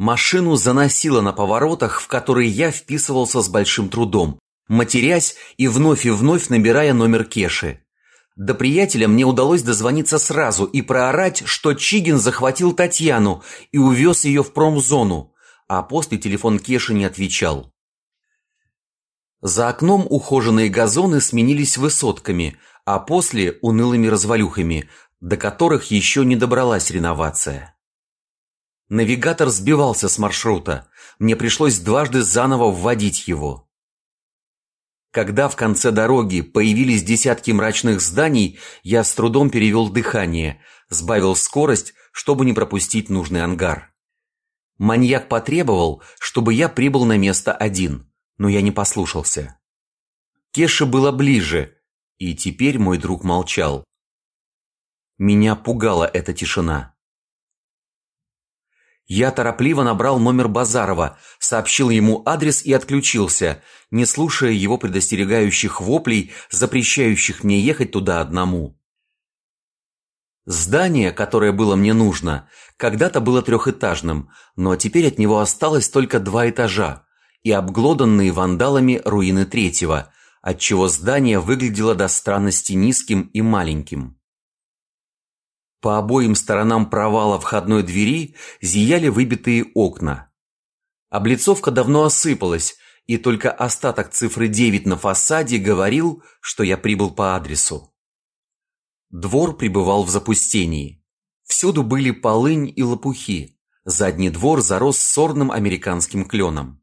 Машину заносило на поворотах, в которые я вписывался с большим трудом, матерясь и вновь и вновь набирая номер Кеши. До приятеля мне удалось дозвониться сразу и проорать, что Чигин захватил Татьяну и увез ее в промзону, а после телефон Кеши не отвечал. За окном ухоженные газоны сменились высотками, а после – унылыми развалюхами, до которых еще не добралась реновация. Навигатор сбивался с маршрута, мне пришлось дважды заново вводить его. Когда в конце дороги появились десятки мрачных зданий, я с трудом перевел дыхание, сбавил скорость, чтобы не пропустить нужный ангар. Маньяк потребовал, чтобы я прибыл на место один, но я не послушался. Кеша было ближе, и теперь мой друг молчал. Меня пугала эта тишина. Я торопливо набрал номер Базарова, сообщил ему адрес и отключился, не слушая его предостерегающих воплей, запрещающих мне ехать туда одному. Здание, которое было мне нужно, когда-то было трехэтажным, но теперь от него осталось только два этажа и обглоданные вандалами руины третьего, отчего здание выглядело до странности низким и маленьким. По обоим сторонам провала входной двери зияли выбитые окна. Облицовка давно осыпалась, и только остаток цифры 9 на фасаде говорил, что я прибыл по адресу. Двор пребывал в запустении. Всюду были полынь и лопухи. Задний двор зарос сорным американским кленом.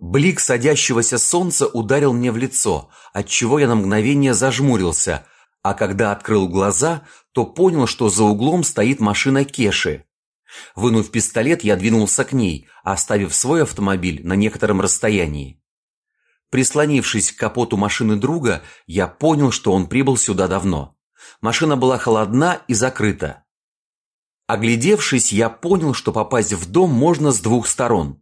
Блик садящегося солнца ударил мне в лицо, отчего я на мгновение зажмурился, а когда открыл глаза, то понял, что за углом стоит машина Кеши. Вынув пистолет, я двинулся к ней, оставив свой автомобиль на некотором расстоянии. Прислонившись к капоту машины друга, я понял, что он прибыл сюда давно. Машина была холодна и закрыта. Оглядевшись, я понял, что попасть в дом можно с двух сторон.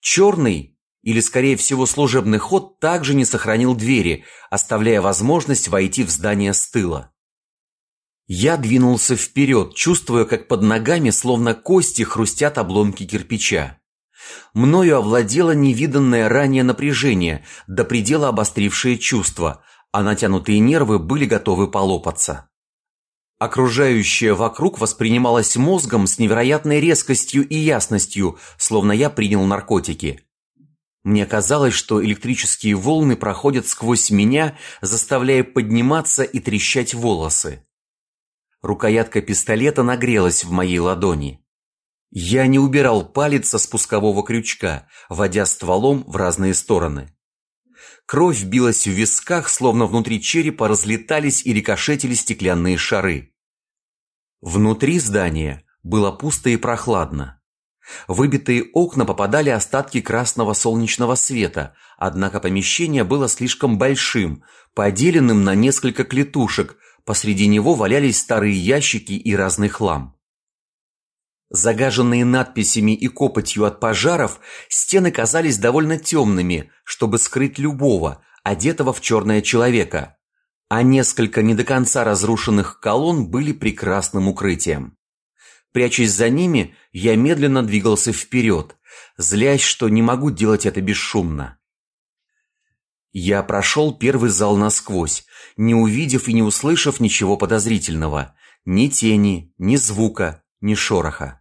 Черный, или скорее всего служебный ход, также не сохранил двери, оставляя возможность войти в здание с тыла. Я двинулся вперед, чувствуя, как под ногами словно кости хрустят обломки кирпича. Мною овладело невиданное ранее напряжение, до предела обострившее чувства, а натянутые нервы были готовы полопаться. Окружающее вокруг воспринималось мозгом с невероятной резкостью и ясностью, словно я принял наркотики. Мне казалось, что электрические волны проходят сквозь меня, заставляя подниматься и трещать волосы. Рукоятка пистолета нагрелась в моей ладони. Я не убирал палец со спускового крючка, водя стволом в разные стороны. Кровь билась в висках, словно внутри черепа разлетались и рикошетили стеклянные шары. Внутри здания было пусто и прохладно. Выбитые окна попадали остатки красного солнечного света, однако помещение было слишком большим, поделенным на несколько клетушек, посреди него валялись старые ящики и разный хлам. Загаженные надписями и копотью от пожаров, стены казались довольно темными, чтобы скрыть любого, одетого в черное человека. А несколько не до конца разрушенных колонн были прекрасным укрытием. Прячась за ними, я медленно двигался вперед, злясь, что не могу делать это бесшумно. Я прошел первый зал насквозь, не увидев и не услышав ничего подозрительного. Ни тени, ни звука, ни шороха.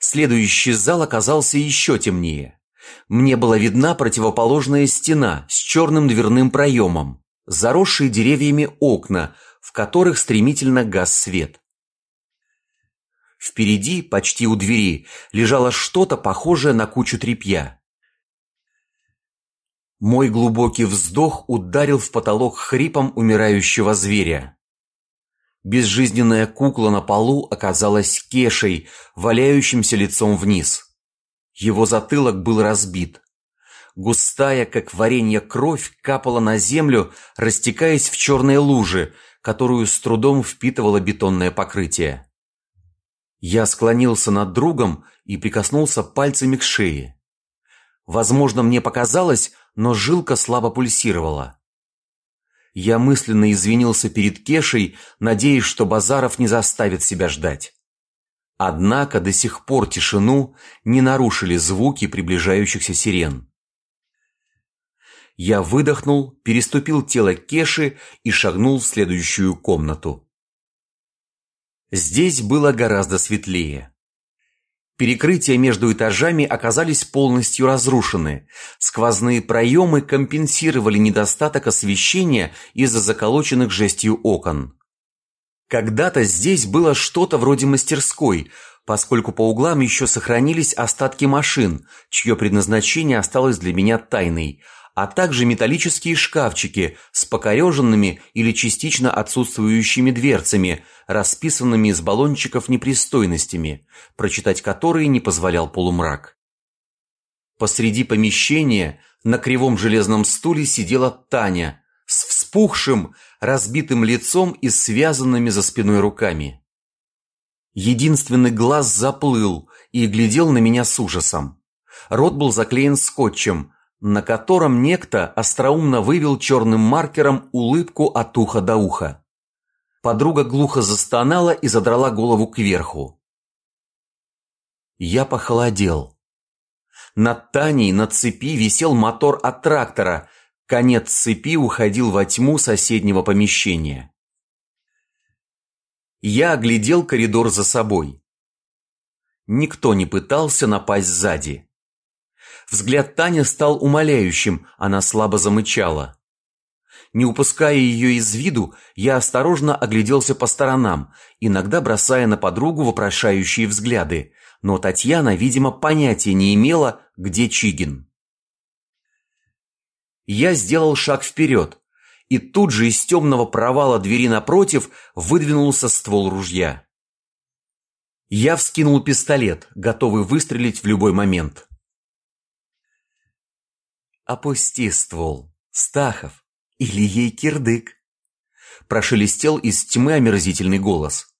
Следующий зал оказался еще темнее. Мне была видна противоположная стена с черным дверным проемом, заросшие деревьями окна, в которых стремительно гас свет. Впереди, почти у двери, лежало что-то похожее на кучу тряпья. Мой глубокий вздох ударил в потолок хрипом умирающего зверя. Безжизненная кукла на полу оказалась Кешей, валяющимся лицом вниз. Его затылок был разбит. Густая, как варенье, кровь капала на землю, растекаясь в черные лужи, которую с трудом впитывало бетонное покрытие. Я склонился над другом и прикоснулся пальцами к шее. Возможно, мне показалось, но жилка слабо пульсировала. Я мысленно извинился перед Кешей, надеясь, что Базаров не заставит себя ждать. Однако до сих пор тишину не нарушили звуки приближающихся сирен. Я выдохнул, переступил тело Кеши и шагнул в следующую комнату. Здесь было гораздо светлее. Перекрытия между этажами оказались полностью разрушены. Сквозные проемы компенсировали недостаток освещения из-за заколоченных жестью окон. Когда-то здесь было что-то вроде мастерской, поскольку по углам еще сохранились остатки машин, чье предназначение осталось для меня тайной – а также металлические шкафчики с покореженными или частично отсутствующими дверцами, расписанными из баллончиков непристойностями, прочитать которые не позволял полумрак. Посреди помещения на кривом железном стуле сидела Таня с вспухшим, разбитым лицом и связанными за спиной руками. Единственный глаз заплыл и глядел на меня с ужасом. Рот был заклеен скотчем, на котором некто остроумно вывел черным маркером улыбку от уха до уха. Подруга глухо застонала и задрала голову кверху. Я похолодел. Над Таней на цепи висел мотор от трактора, конец цепи уходил во тьму соседнего помещения. Я оглядел коридор за собой. Никто не пытался напасть сзади. Взгляд Тани стал умоляющим, она слабо замычала. Не упуская ее из виду, я осторожно огляделся по сторонам, иногда бросая на подругу вопрошающие взгляды, но Татьяна, видимо, понятия не имела, где Чигин. Я сделал шаг вперед, и тут же из темного провала двери напротив выдвинулся ствол ружья. Я вскинул пистолет, готовый выстрелить в любой момент. «Опусти ствол, Стахов, или ей кирдык!» Прошелестел из тьмы омерзительный голос.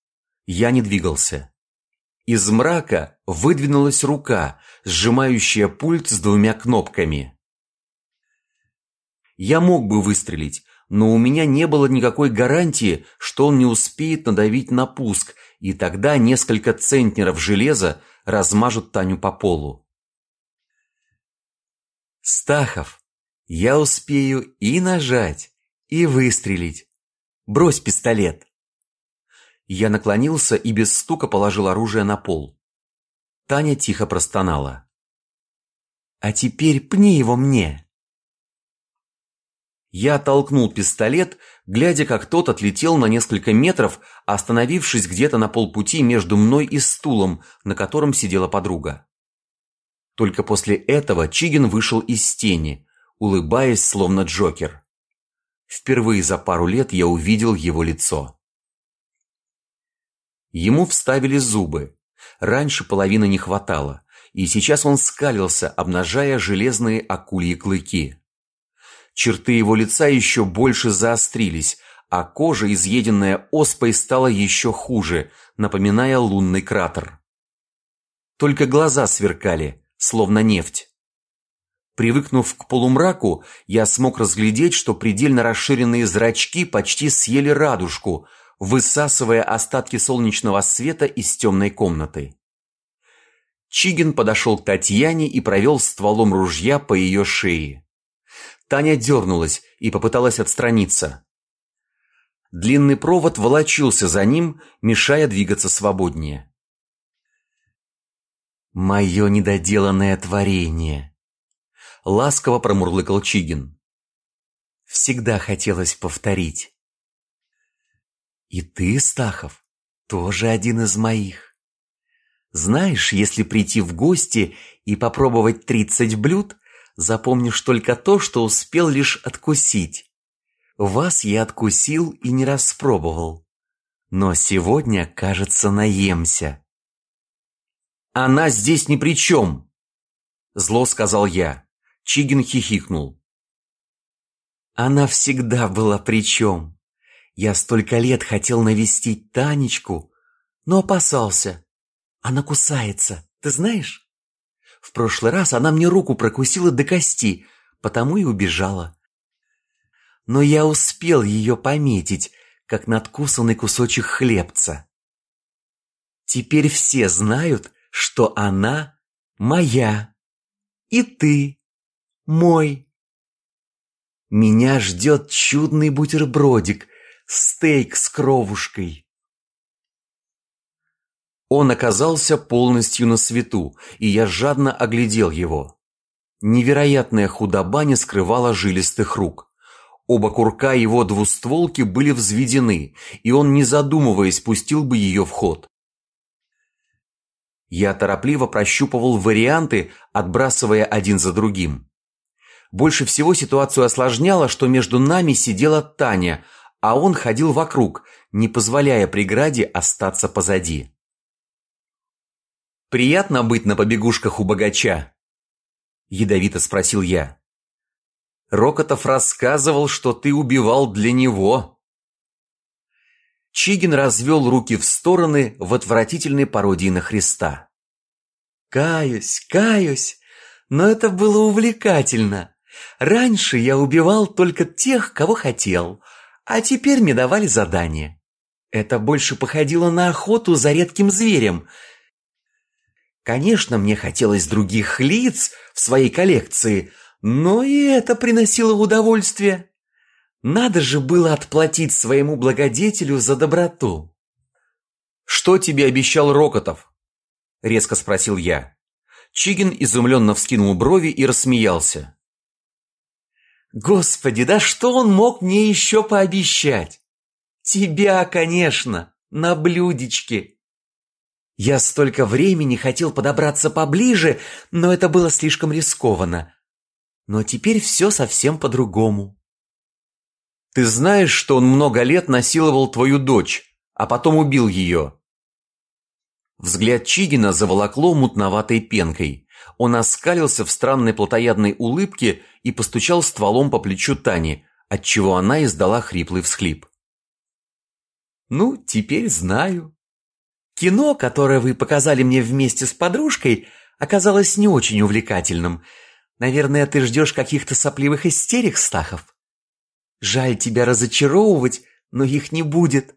Я не двигался. Из мрака выдвинулась рука, сжимающая пульт с двумя кнопками. Я мог бы выстрелить, но у меня не было никакой гарантии, что он не успеет надавить на пуск, и тогда несколько центнеров железа размажут Таню по полу. Стахов, я успею и нажать, и выстрелить. Брось пистолет. Я наклонился и без стука положил оружие на пол. Таня тихо простонала. «А теперь пни его мне!» Я оттолкнул пистолет, глядя, как тот отлетел на несколько метров, остановившись где-то на полпути между мной и стулом, на котором сидела подруга. Только после этого Чигин вышел из тени, улыбаясь, словно Джокер. Впервые за пару лет я увидел его лицо. Ему вставили зубы. Раньше половины не хватало, и сейчас он скалился, обнажая железные акульи клыки. Черты его лица еще больше заострились, а кожа, изъеденная оспой, стала еще хуже, напоминая лунный кратер. Только глаза сверкали, словно нефть. Привыкнув к полумраку, я смог разглядеть, что предельно расширенные зрачки почти съели радужку, высасывая остатки солнечного света из темной комнаты. Чигин подошел к Татьяне и провел стволом ружья по ее шее. Таня дернулась и попыталась отстраниться. Длинный провод волочился за ним, мешая двигаться свободнее. «Мое недоделанное творение!» Ласково промурлыкал Чигин. Всегда хотелось повторить. «И ты, Стахов, тоже один из моих. Знаешь, если прийти в гости и попробовать тридцать блюд, запомнишь только то, что успел лишь откусить. Вас я откусил и не распробовал. Но сегодня, кажется, наемся. «Она здесь ни при чем!» Зло сказал я. Чигин хихикнул. «Она всегда была при чем. Я столько лет хотел навестить Танечку, но опасался. Она кусается, ты знаешь? В прошлый раз она мне руку прокусила до кости, потому и убежала. Но я успел ее пометить, как надкусанный кусочек хлебца. Теперь все знают, что она моя. И ты мой. Меня ждет чудный бутербродик, стейк с кровушкой. Он оказался полностью на свету, и я жадно оглядел его. Невероятная худоба не скрывала жилистых рук. Оба курка его двустволки были взведены, и он, не задумываясь, пустил бы ее в ход. Я торопливо прощупывал варианты, отбрасывая один за другим. Больше всего ситуацию осложняло, что между нами сидела Таня, а он ходил вокруг, не позволяя преграде остаться позади. «Приятно быть на побегушках у богача?» Ядовито спросил я. Рокотов рассказывал, что ты убивал для него. Чигин развел руки в стороны в отвратительной пародии на Христа. «Каюсь, каюсь, но это было увлекательно. Раньше я убивал только тех, кого хотел, а теперь мне давали задание. Это больше походило на охоту за редким зверем. Конечно, мне хотелось других лиц в своей коллекции, но и это приносило удовольствие. Надо же было отплатить своему благодетелю за доброту. «Что тебе обещал Рокотов?» – резко спросил я. Чигин изумленно вскинул брови и рассмеялся. «Господи, да что он мог мне еще пообещать? Тебя, конечно, на блюдечке!» Я столько времени хотел подобраться поближе, но это было слишком рискованно. Но теперь все совсем по-другому. Ты знаешь, что он много лет насиловал твою дочь, а потом убил ее? Взгляд Чигина заволокло мутноватой пенкой. Он оскалился в странной плотоядной улыбке и постучал стволом по плечу Тани, отчего она издала хриплый всхлип. «Ну, теперь знаю. Кино, которое вы показали мне вместе с подружкой, оказалось не очень увлекательным. Наверное, ты ждешь каких-то сопливых истерик, Стахов? Жаль тебя разочаровывать, но их не будет.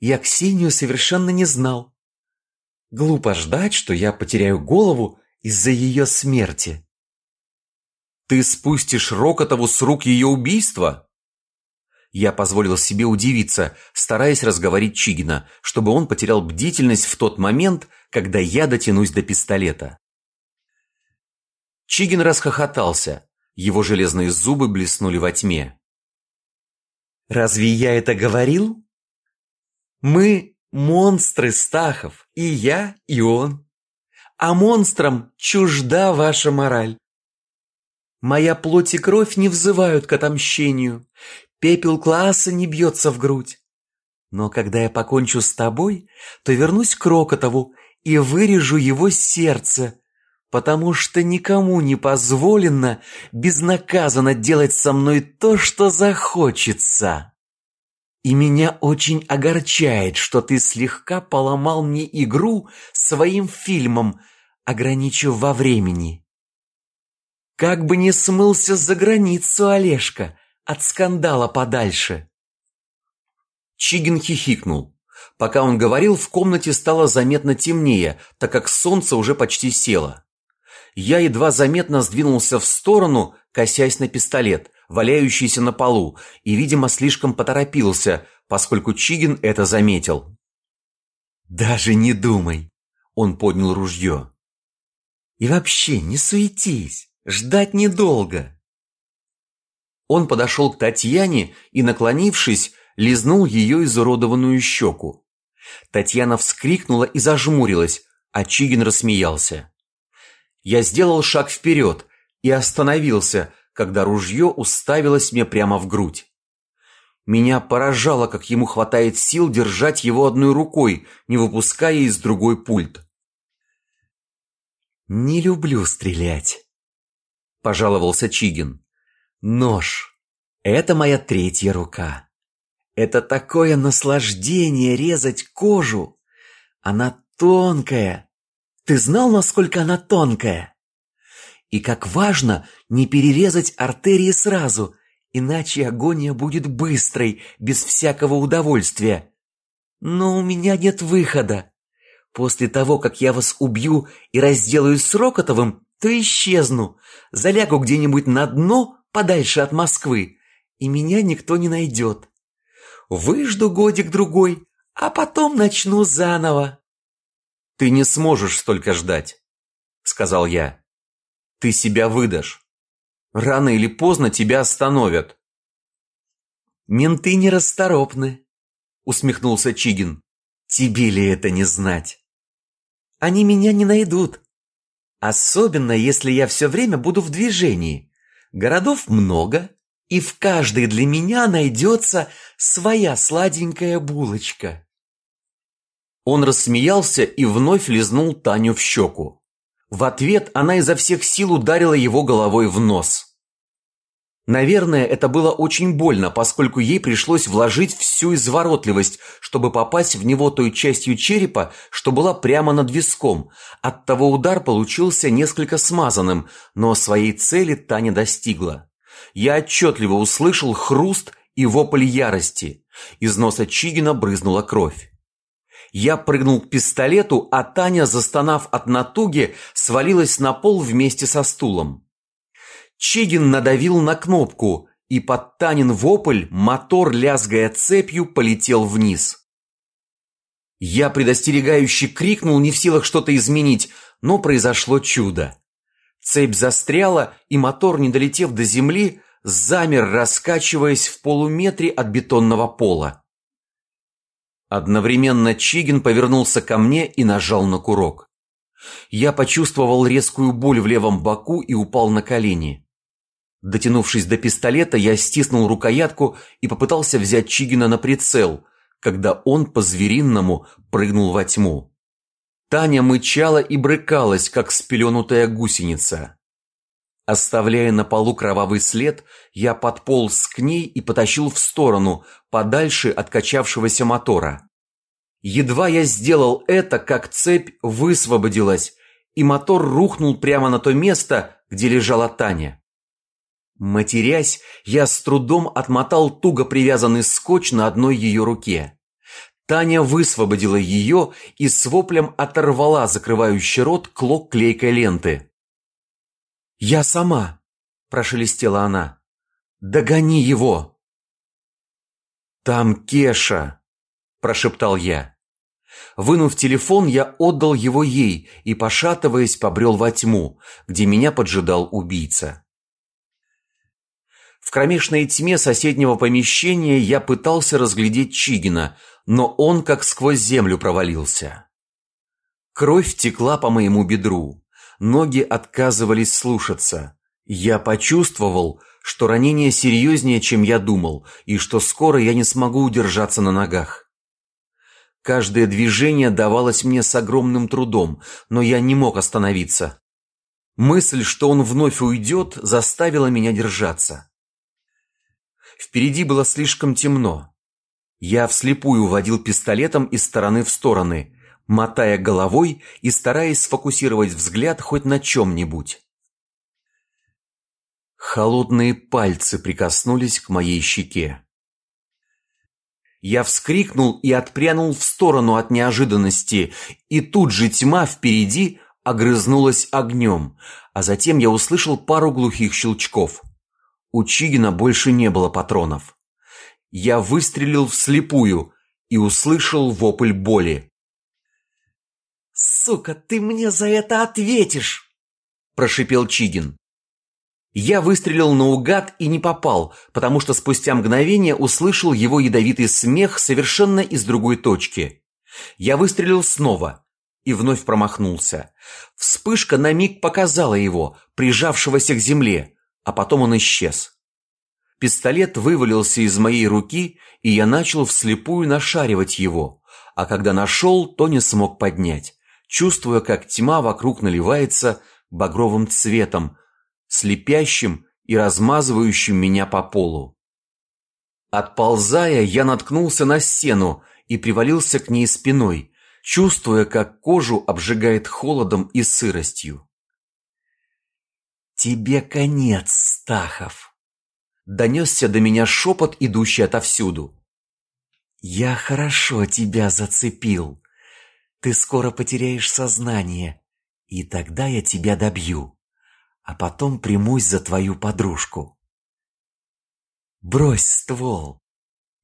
Я Ксению совершенно не знал. Глупо ждать, что я потеряю голову из-за ее смерти. Ты спустишь Рокотову с рук ее убийства? Я позволил себе удивиться, стараясь разговорить Чигина, чтобы он потерял бдительность в тот момент, когда я дотянусь до пистолета. Чигин расхохотался, его железные зубы блеснули во тьме. «Разве я это говорил? Мы Монстры, Стахов, и я, и он. А монстрам чужда ваша мораль. Моя плоть и кровь не взывают к отомщению, пепел класса не бьется в грудь. Но когда я покончу с тобой, то вернусь к Рокотову и вырежу его сердце, потому что никому не позволено безнаказанно делать со мной то, что захочется. И меня очень огорчает, что ты слегка поломал мне игру своим фильмом, ограничив во времени. Как бы не смылся за границу Олежка, от скандала подальше. Чигин хихикнул. Пока он говорил, в комнате стало заметно темнее, так как солнце уже почти село. Я едва заметно сдвинулся в сторону, косясь на пистолет, валяющийся на полу, и, видимо, слишком поторопился, поскольку Чигин это заметил. «Даже не думай!» – он поднял ружье. «И вообще, не суетись, ждать недолго!» Он подошел к Татьяне и, наклонившись, лизнул ее изуродованную щеку. Татьяна вскрикнула и зажмурилась, а Чигин рассмеялся. Я сделал шаг вперед и остановился, когда ружье уставилось мне прямо в грудь. Меня поражало, как ему хватает сил держать его одной рукой, не выпуская из другой пульт. «Не люблю стрелять», – пожаловался Чигин. «Нож – это моя третья рука. Это такое наслаждение резать кожу. Она тонкая. Ты знал, насколько она тонкая?» И как важно не перерезать артерии сразу, иначе агония будет быстрой, без всякого удовольствия. Но у меня нет выхода. После того, как я вас убью и разделаюсь с Рокотовым, то исчезну, залягу где-нибудь на дно подальше от Москвы, и меня никто не найдет. Выжду годик-другой, а потом начну заново. «Ты не сможешь столько ждать», — сказал я. «Ты себя выдашь. Рано или поздно тебя остановят». «Менты нерасторопны», — усмехнулся Чигин. «Тебе ли это не знать?» «Они меня не найдут. Особенно, если я все время буду в движении. Городов много, и в каждой для меня найдется своя сладенькая булочка». Он рассмеялся и вновь лизнул Таню в щеку. В ответ она изо всех сил ударила его головой в нос. Наверное, это было очень больно, поскольку ей пришлось вложить всю изворотливость, чтобы попасть в него той частью черепа, что была прямо над виском. Оттого удар получился несколько смазанным, но своей цели Таня достигла. Я отчетливо услышал хруст и вопль ярости. Из носа Чигина брызнула кровь. Я прыгнул к пистолету, а Таня, застонав от натуги, свалилась на пол вместе со стулом. Чигин надавил на кнопку, и под Танин вопль мотор, лязгая цепью, полетел вниз. Я предостерегающе крикнул, не в силах что-то изменить, но произошло чудо. Цепь застряла, и мотор, не долетев до земли, замер, раскачиваясь в полуметре от бетонного пола. Одновременно Чигин повернулся ко мне и нажал на курок. Я почувствовал резкую боль в левом боку и упал на колени. Дотянувшись до пистолета, я стиснул рукоятку и попытался взять Чигина на прицел, когда он по-зверинному прыгнул во тьму. Таня мычала и брыкалась, как спеленутая гусеница. Оставляя на полу кровавый след, я подполз к ней и потащил в сторону, подальше от качавшегося мотора. Едва я сделал это, как цепь высвободилась, и мотор рухнул прямо на то место, где лежала Таня. Матерясь, я с трудом отмотал туго привязанный скотч на одной ее руке. Таня высвободила ее и с воплем оторвала закрывающий рот клок клейкой ленты. «Я сама!» – прошелестела она. «Догони его!» «Там Кеша!» – прошептал я. Вынув телефон, я отдал его ей и, пошатываясь, побрел во тьму, где меня поджидал убийца. В кромешной тьме соседнего помещения я пытался разглядеть Чигина, но он как сквозь землю провалился. Кровь текла по моему бедру, ноги отказывались слушаться. Я почувствовал, что ранение серьезнее, чем я думал, и что скоро я не смогу удержаться на ногах. Каждое движение давалось мне с огромным трудом, но я не мог остановиться. Мысль, что он вновь уйдет, заставила меня держаться. Впереди было слишком темно. Я вслепую водил пистолетом из стороны в стороны, мотая головой и стараясь сфокусировать взгляд хоть на чем-нибудь. Холодные пальцы прикоснулись к моей щеке. Я вскрикнул и отпрянул в сторону от неожиданности, и тут же тьма впереди огрызнулась огнем, а затем я услышал пару глухих щелчков. У Чигина больше не было патронов. Я выстрелил вслепую и услышал вопль боли. «Сука, ты мне за это ответишь!» – прошипел Чигин. Я выстрелил наугад и не попал, потому что спустя мгновение услышал его ядовитый смех совершенно из другой точки. Я выстрелил снова и вновь промахнулся. Вспышка на миг показала его, прижавшегося к земле а потом он исчез. Пистолет вывалился из моей руки, и я начал вслепую нашаривать его, а когда нашел, то не смог поднять, чувствуя, как тьма вокруг наливается багровым цветом, слепящим и размазывающим меня по полу. Отползая, я наткнулся на стену и привалился к ней спиной, чувствуя, как кожу обжигает холодом и сыростью. «Тебе конец, Стахов!» Донесся до меня шепот, идущий отовсюду. «Я хорошо тебя зацепил. Ты скоро потеряешь сознание, и тогда я тебя добью, а потом примусь за твою подружку. Брось ствол,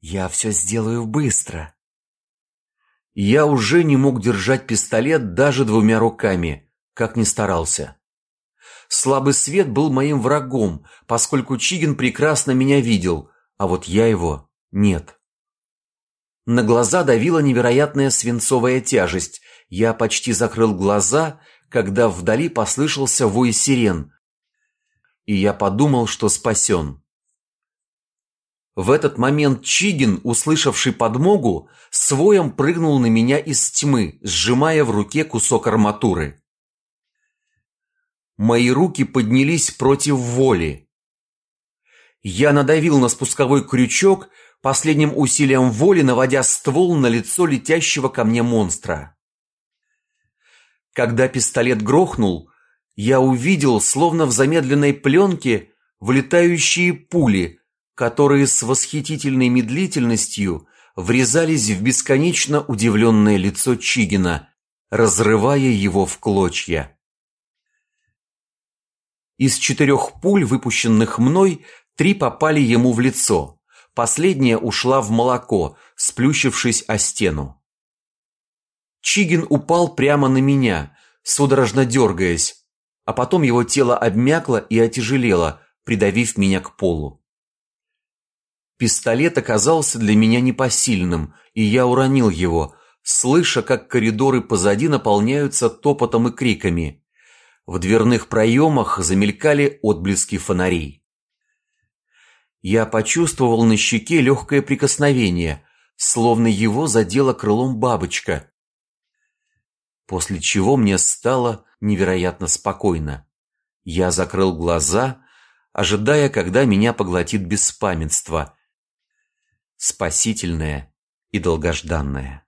я все сделаю быстро. Я уже не мог держать пистолет даже двумя руками, как ни старался. Слабый свет был моим врагом, поскольку Чигин прекрасно меня видел, а вот я его нет. На глаза давила невероятная свинцовая тяжесть. Я почти закрыл глаза, когда вдали послышался вой сирен, и я подумал, что спасен. В этот момент Чигин, услышавший подмогу, своем прыгнул на меня из тьмы, сжимая в руке кусок арматуры. Мои руки поднялись против воли. Я надавил на спусковой крючок, последним усилием воли наводя ствол на лицо летящего ко мне монстра. Когда пистолет грохнул, я увидел, словно в замедленной пленке, влетающие пули, которые с восхитительной медлительностью врезались в бесконечно удивленное лицо Чигина, разрывая его в клочья. Из четырех пуль, выпущенных мной, три попали ему в лицо. Последняя ушла в молоко, сплющившись о стену. Чигин упал прямо на меня, судорожно дергаясь, а потом его тело обмякло и отяжелело, придавив меня к полу. Пистолет оказался для меня непосильным, и я уронил его, слыша, как коридоры позади наполняются топотом и криками. В дверных проемах замелькали отблески фонарей. Я почувствовал на щеке легкое прикосновение, словно его задела крылом бабочка. После чего мне стало невероятно спокойно. Я закрыл глаза, ожидая, когда меня поглотит беспамятство. Спасительное и долгожданное.